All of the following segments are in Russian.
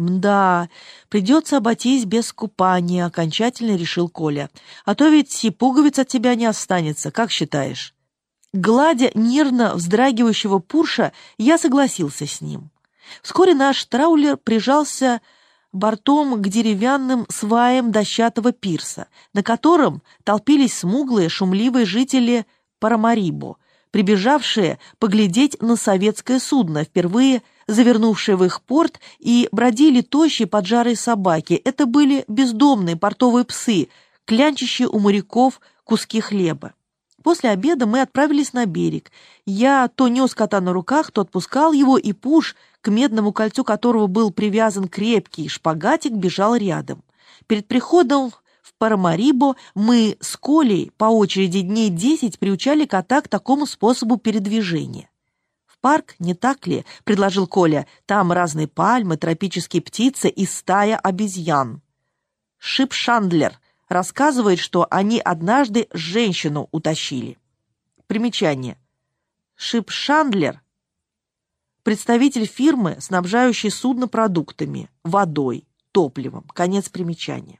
«Да, придется обойтись без купания», — окончательно решил Коля. «А то ведь и пуговиц от тебя не останется, как считаешь?» Гладя нервно вздрагивающего Пурша, я согласился с ним. Вскоре наш траулер прижался бортом к деревянным сваям дощатого пирса, на котором толпились смуглые, шумливые жители Парамарибо, прибежавшие поглядеть на советское судно, впервые завернувшие в их порт, и бродили тощие поджарые собаки. Это были бездомные портовые псы, клянчащие у моряков куски хлеба. После обеда мы отправились на берег. Я то нес кота на руках, то отпускал его, и Пуш, к медному кольцу которого был привязан крепкий шпагатик, бежал рядом. Перед приходом в Парамарибо мы с Колей по очереди дней десять приучали кота к такому способу передвижения. «В парк, не так ли?» — предложил Коля. «Там разные пальмы, тропические птицы и стая обезьян». Шип Шандлер рассказывает, что они однажды женщину утащили. Примечание. Шип Шандлер – представитель фирмы, снабжающей судно продуктами, водой, топливом. Конец примечания.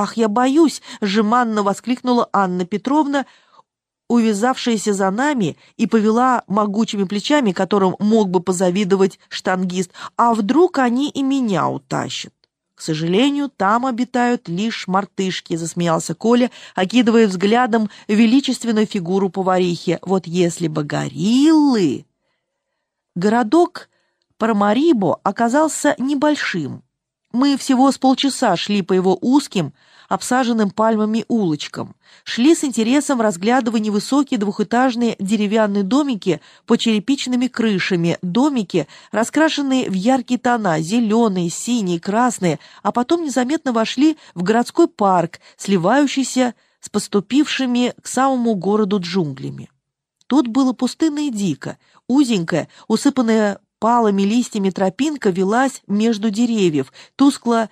«Ах, я боюсь!» — жеманно воскликнула Анна Петровна, увязавшаяся за нами и повела могучими плечами, которым мог бы позавидовать штангист. «А вдруг они и меня утащат?» «К сожалению, там обитают лишь мартышки», — засмеялся Коля, окидывая взглядом величественную фигуру поварихи. «Вот если бы гориллы...» Городок Парамарибо оказался небольшим. Мы всего с полчаса шли по его узким, обсаженным пальмами улочкам. Шли с интересом, разглядывая невысокие двухэтажные деревянные домики по черепичными крышами, домики, раскрашенные в яркие тона, зеленые, синие, красные, а потом незаметно вошли в городской парк, сливающийся с поступившими к самому городу джунглями. Тут было пустынно и дико, узенькая, усыпанная палыми листьями тропинка велась между деревьев, тускло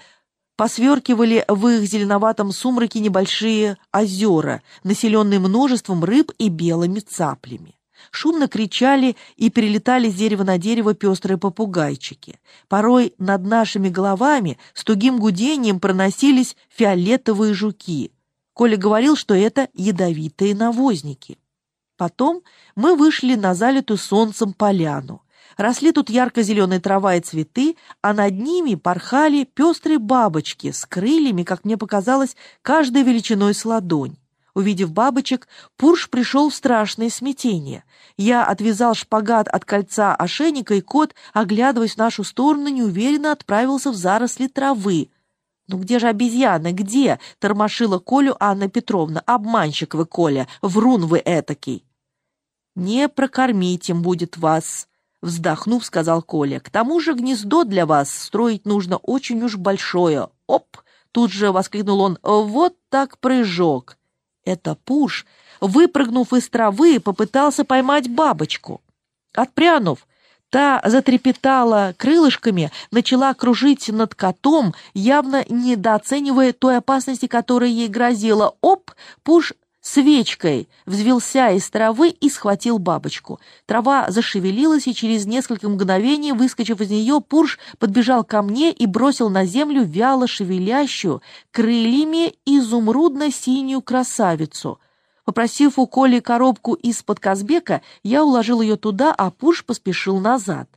посверкивали в их зеленоватом сумраке небольшие озера, населенные множеством рыб и белыми цаплями. Шумно кричали и перелетали с дерева на дерево пестрые попугайчики. Порой над нашими головами с тугим гудением проносились фиолетовые жуки. Коля говорил, что это ядовитые навозники. Потом мы вышли на залитую солнцем поляну. Росли тут ярко-зеленая трава и цветы, а над ними порхали пестрые бабочки с крыльями, как мне показалось, каждой величиной с ладонь. Увидев бабочек, Пурш пришел в страшное смятение. Я отвязал шпагат от кольца ошейника, и кот, оглядываясь в нашу сторону, неуверенно отправился в заросли травы. «Ну где же обезьяна? Где?» — тормошила Колю Анна Петровна. «Обманщик вы, Коля! Врун вы этакий!» «Не прокормить им будет вас!» Вздохнув, сказал Коля. «К тому же гнездо для вас строить нужно очень уж большое. Оп!» Тут же воскликнул он. «Вот так прыжок!» Это Пуш, выпрыгнув из травы, попытался поймать бабочку. Отпрянув, та затрепетала крылышками, начала кружить над котом, явно недооценивая той опасности, которая ей грозила. Оп! Пуш свечкой, взвелся из травы и схватил бабочку. Трава зашевелилась, и через несколько мгновений, выскочив из нее, Пурш подбежал ко мне и бросил на землю вяло шевелящую крыльями изумрудно-синюю красавицу. Попросив у Коли коробку из-под Казбека, я уложил ее туда, а Пурш поспешил назад.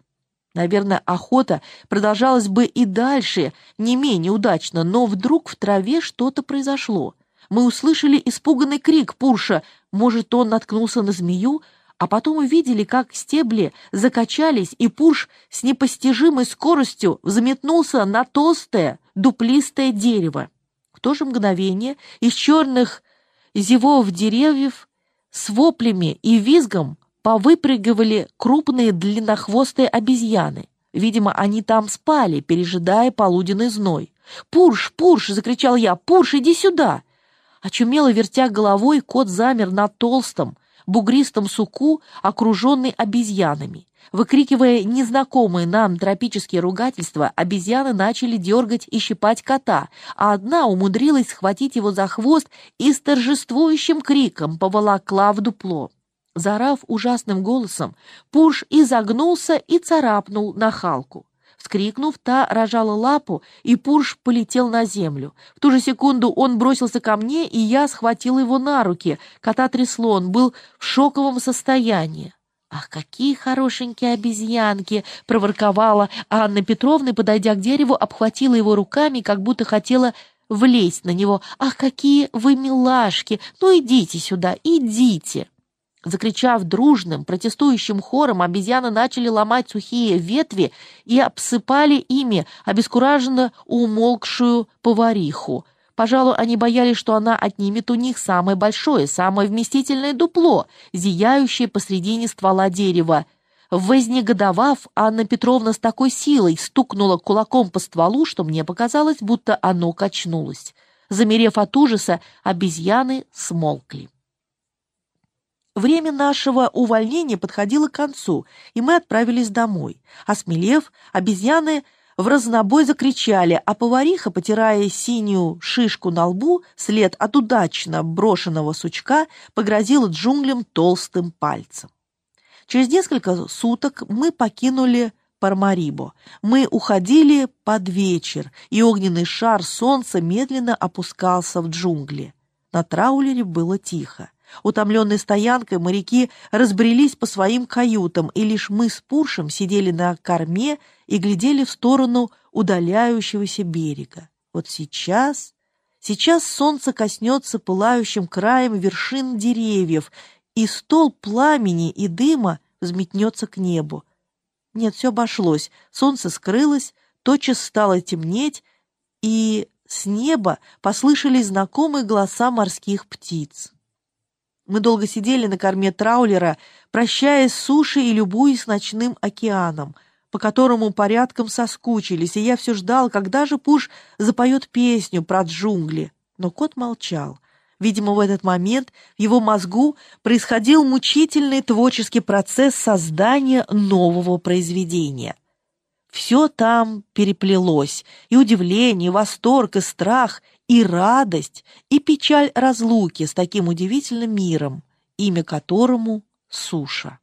Наверное, охота продолжалась бы и дальше, не менее удачно, но вдруг в траве что-то произошло — мы услышали испуганный крик Пурша. Может, он наткнулся на змею? А потом увидели, как стебли закачались, и Пурш с непостижимой скоростью взметнулся на толстое, дуплистое дерево. В то же мгновение из черных зевов деревьев с воплями и визгом повыпрыгивали крупные длиннохвостые обезьяны. Видимо, они там спали, пережидая полуденный зной. «Пурш, Пурш!» — закричал я. «Пурш, иди сюда!» Очумело вертя головой, кот замер на толстом, бугристом суку, окруженный обезьянами. Выкрикивая незнакомые нам тропические ругательства, обезьяны начали дергать и щипать кота, а одна умудрилась схватить его за хвост и с торжествующим криком поволокла в дупло. Зарав ужасным голосом, Пуш изогнулся и царапнул нахалку. Вскрикнув, та рожала лапу, и Пурш полетел на землю. В ту же секунду он бросился ко мне, и я схватил его на руки. Кота трясло, он был в шоковом состоянии. «Ах, какие хорошенькие обезьянки!» — проворковала Анна Петровна, подойдя к дереву, обхватила его руками, как будто хотела влезть на него. «Ах, какие вы милашки! Ну, идите сюда, идите!» Закричав дружным, протестующим хором, обезьяны начали ломать сухие ветви и обсыпали ими обескураженно умолкшую повариху. Пожалуй, они боялись, что она отнимет у них самое большое, самое вместительное дупло, зияющее посредине ствола дерева. Вознегодовав, Анна Петровна с такой силой стукнула кулаком по стволу, что мне показалось, будто оно качнулось. Замерев от ужаса, обезьяны смолкли. Время нашего увольнения подходило к концу, и мы отправились домой. Осмелев, обезьяны в разнобой закричали, а повариха, потирая синюю шишку на лбу, след от удачно брошенного сучка, погрозила джунглям толстым пальцем. Через несколько суток мы покинули Пармарибо. Мы уходили под вечер, и огненный шар солнца медленно опускался в джунгли. На траулере было тихо. Утомленные стоянкой, моряки разбрелись по своим каютам, и лишь мы с Пуршем сидели на корме и глядели в сторону удаляющегося берега. Вот сейчас... Сейчас солнце коснется пылающим краем вершин деревьев, и стол пламени и дыма взметнется к небу. Нет, все обошлось. Солнце скрылось, тотчас стало темнеть, и с неба послышались знакомые голоса морских птиц. Мы долго сидели на корме траулера, прощаясь с сушей и любуясь ночным океаном, по которому порядком соскучились, и я все ждал, когда же Пуш запоет песню про джунгли. Но кот молчал. Видимо, в этот момент в его мозгу происходил мучительный творческий процесс создания нового произведения. Все там переплелось, и удивление, и восторг, и страх, и радость, и печаль разлуки с таким удивительным миром, имя которому — суша.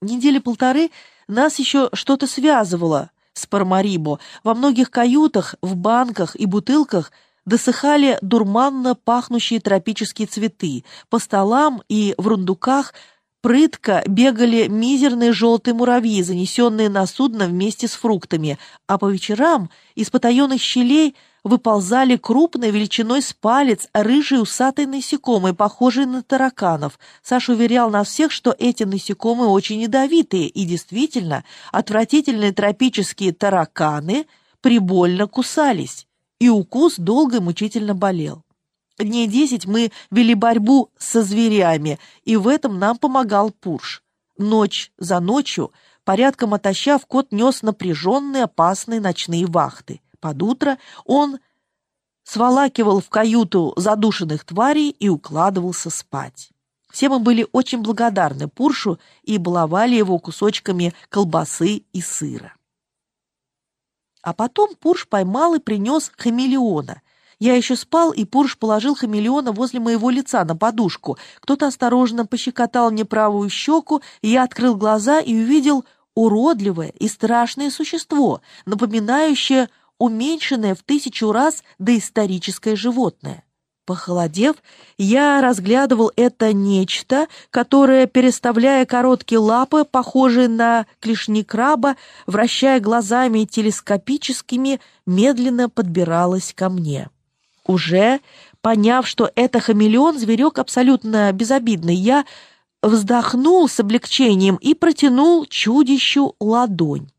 Недели полторы нас еще что-то связывало с Пармарибо. Во многих каютах, в банках и бутылках досыхали дурманно пахнущие тропические цветы. По столам и в рундуках прытко бегали мизерные желтые муравьи, занесенные на судно вместе с фруктами, а по вечерам из потаенных щелей – выползали крупной величиной с палец рыжие усатые насекомые, похожие на тараканов. Саша уверял нас всех, что эти насекомые очень ядовитые, и действительно, отвратительные тропические тараканы прибольно кусались, и укус долго и мучительно болел. Дней десять мы вели борьбу со зверями, и в этом нам помогал Пурш. Ночь за ночью, порядком отощав, кот нес напряженные опасные ночные вахты. Под утро он сволакивал в каюту задушенных тварей и укладывался спать. Все мы были очень благодарны Пуршу и баловали его кусочками колбасы и сыра. А потом Пурш поймал и принес хамелеона. Я еще спал, и Пурш положил хамелеона возле моего лица на подушку. Кто-то осторожно пощекотал мне правую щеку, и я открыл глаза и увидел уродливое и страшное существо, напоминающее уменьшенное в тысячу раз доисторическое животное. Похолодев, я разглядывал это нечто, которое, переставляя короткие лапы, похожие на клешни краба, вращая глазами телескопическими, медленно подбиралось ко мне. Уже поняв, что это хамелеон, зверек абсолютно безобидный, я вздохнул с облегчением и протянул чудищу ладонь.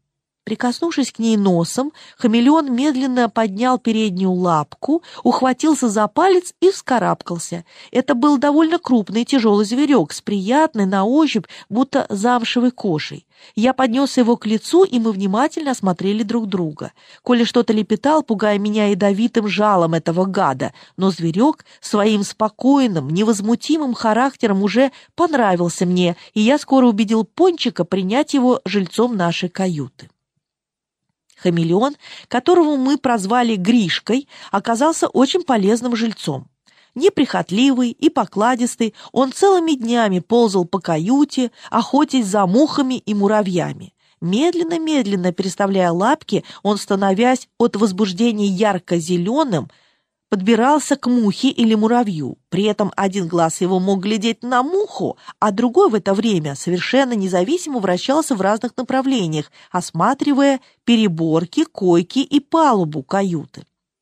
Прикоснувшись к ней носом, хамелеон медленно поднял переднюю лапку, ухватился за палец и вскарабкался. Это был довольно крупный тяжелый зверек с приятной на ощупь, будто замшевой кожей. Я поднес его к лицу, и мы внимательно осмотрели друг друга. Коля что-то лепетал, пугая меня ядовитым жалом этого гада, но зверек своим спокойным, невозмутимым характером уже понравился мне, и я скоро убедил Пончика принять его жильцом нашей каюты. Хамелеон, которого мы прозвали Гришкой, оказался очень полезным жильцом. Неприхотливый и покладистый, он целыми днями ползал по каюте, охотясь за мухами и муравьями. Медленно-медленно переставляя лапки, он, становясь от возбуждения ярко-зеленым, подбирался к мухе или муравью. При этом один глаз его мог глядеть на муху, а другой в это время совершенно независимо вращался в разных направлениях, осматривая переборки, койки и палубу каюты.